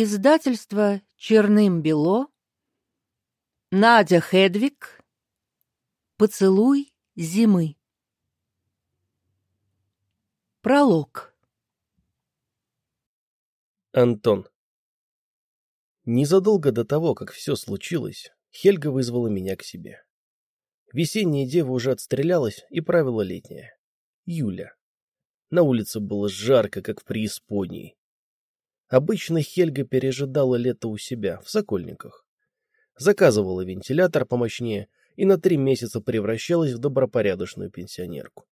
Издательство «Черным-бело», Надя Хедвик, «Поцелуй зимы». Пролог. Антон. Незадолго до того, как все случилось, Хельга вызвала меня к себе. Весенняя дева уже отстрелялась и правила летняя. Юля. На улице было жарко, как в преисподней. Обычно Хельга пережидала лето у себя, в Сокольниках. Заказывала вентилятор помощнее и на три месяца превращалась в добропорядочную пенсионерку.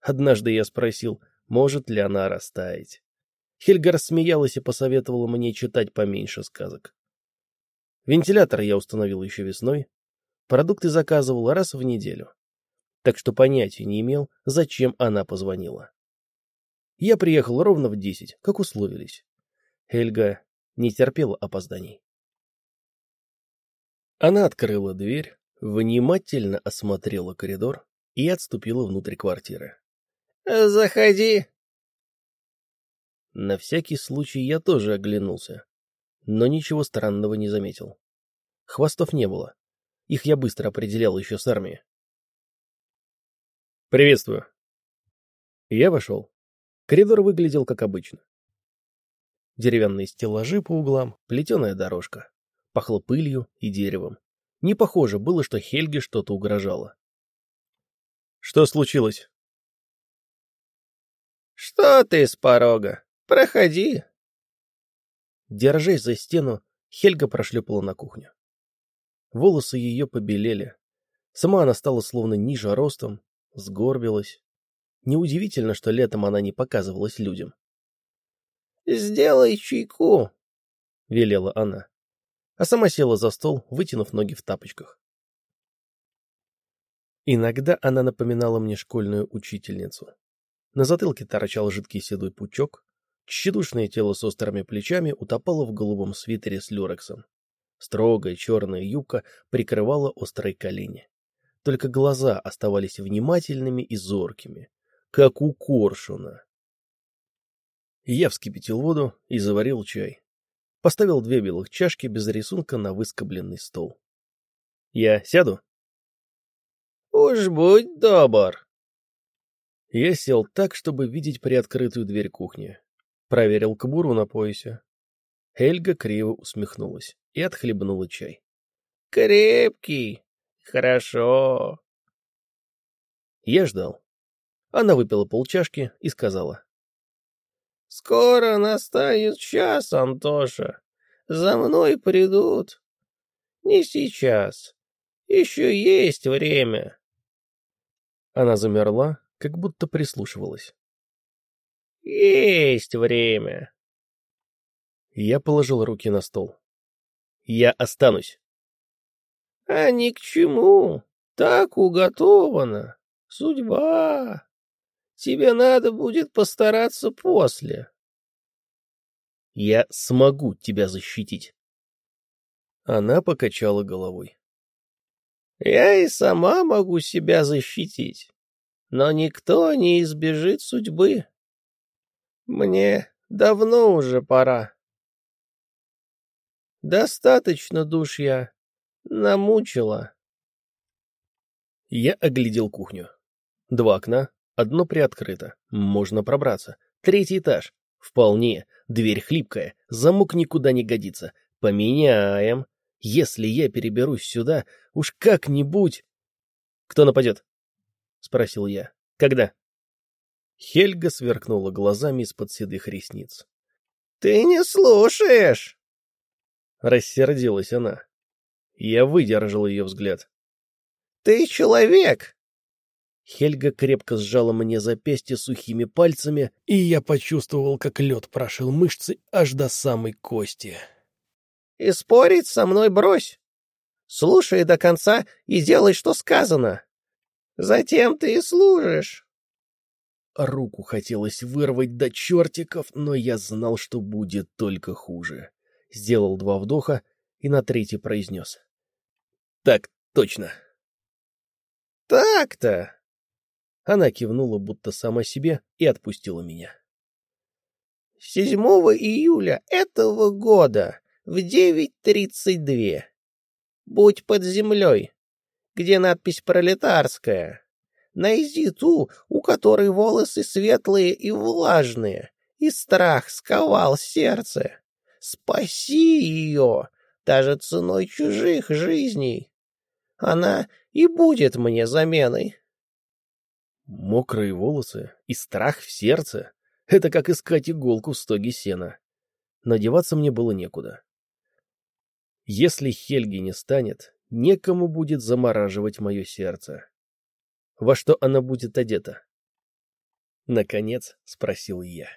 Однажды я спросил, может ли она растаять. Хельга рассмеялась и посоветовала мне читать поменьше сказок. Вентилятор я установил еще весной. Продукты заказывал раз в неделю. Так что понятия не имел, зачем она позвонила. Я приехал ровно в десять, как условились. Эльга не терпела опозданий. Она открыла дверь, внимательно осмотрела коридор и отступила внутрь квартиры. «Заходи!» На всякий случай я тоже оглянулся, но ничего странного не заметил. Хвостов не было. Их я быстро определял еще с армии. «Приветствую». Я вошел. Коридор выглядел как обычно. Деревянные стеллажи по углам, плетеная дорожка. Пахло пылью и деревом. Не похоже было, что Хельге что-то угрожало. Что случилось? Что ты с порога? Проходи. Держась за стену, Хельга прошлепала на кухню. Волосы ее побелели. Сама она стала словно ниже ростом, сгорбилась. Неудивительно, что летом она не показывалась людям. «Сделай чайку», — велела она, а сама села за стол, вытянув ноги в тапочках. Иногда она напоминала мне школьную учительницу. На затылке торчал жидкий седой пучок, тщедушное тело с острыми плечами утопало в голубом свитере с люрексом. Строгая черная юбка прикрывала острые колени. Только глаза оставались внимательными и зоркими, как у коршуна. Я вскипятил воду и заварил чай. Поставил две белых чашки без рисунка на выскобленный стол. Я сяду? Уж будь добр. Я сел так, чтобы видеть приоткрытую дверь кухни. Проверил кобуру на поясе. Эльга криво усмехнулась и отхлебнула чай. Крепкий. Хорошо. Я ждал. Она выпила полчашки и сказала. Скоро настанет час, Антоша. За мной придут. Не сейчас. Еще есть время. Она замерла, как будто прислушивалась. Есть время. Я положил руки на стол. Я останусь. А ни к чему. Так уготовано. Судьба. Тебе надо будет постараться после. Я смогу тебя защитить. Она покачала головой. Я и сама могу себя защитить, но никто не избежит судьбы. Мне давно уже пора. Достаточно душ я намучила. Я оглядел кухню. Два окна, Одно приоткрыто. Можно пробраться. Третий этаж. Вполне. Дверь хлипкая. Замок никуда не годится. Поменяем. Если я переберусь сюда, уж как-нибудь... Кто нападет? Спросил я. Когда? Хельга сверкнула глазами из-под седых ресниц. Ты не слушаешь! Рассердилась она. Я выдержал ее взгляд. Ты человек, Хельга крепко сжала мне запястье сухими пальцами, и я почувствовал, как лед прошил мышцы аж до самой кости. — И спорить со мной брось. Слушай до конца и делай, что сказано. Затем ты и служишь. Руку хотелось вырвать до чертиков, но я знал, что будет только хуже. Сделал два вдоха и на третий произнес. — Так, точно. — Так-то. Она кивнула будто сама себе и отпустила меня. 7 июля этого года в 9.32. Будь под землей, где надпись «Пролетарская». Найди ту, у которой волосы светлые и влажные, и страх сковал сердце. Спаси ее, даже ценой чужих жизней. Она и будет мне заменой. Мокрые волосы и страх в сердце — это как искать иголку в стоге сена. Надеваться мне было некуда. Если Хельги не станет, некому будет замораживать мое сердце. Во что она будет одета? Наконец спросил я.